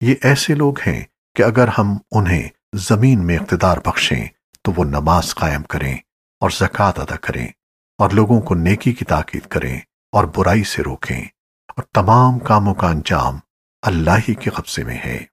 یہ ایسے لوگ ہیں کہ اگر ہم انہیں زمین میں اقتدار بخشیں تو وہ نماز قائم کریں اور زکوٰۃ ادا کریں اور لوگوں کو نیکی کی تاکید کریں اور برائی سے روکیں اور تمام کاموں کا انجام اللہ ہی کے قبضے میں ہے۔